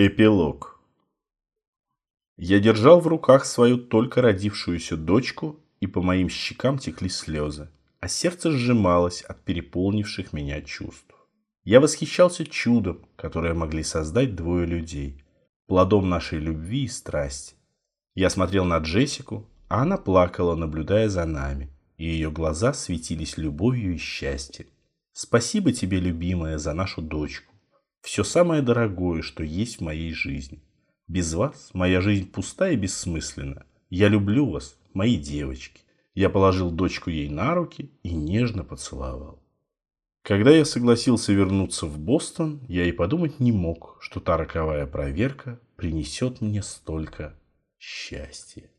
Эпилог. Я держал в руках свою только родившуюся дочку, и по моим щекам текли слезы, а сердце сжималось от переполнивших меня чувств. Я восхищался чудом, которое могли создать двое людей, плодом нашей любви и страсти. Я смотрел на Джессику, а она плакала, наблюдая за нами, и ее глаза светились любовью и счастьем. Спасибо тебе, любимая, за нашу дочку все самое дорогое, что есть в моей жизни. Без вас моя жизнь пуста и бессмысленна. Я люблю вас, мои девочки. Я положил дочку ей на руки и нежно поцеловал. Когда я согласился вернуться в Бостон, я и подумать не мог, что та роковая проверка принесет мне столько счастья.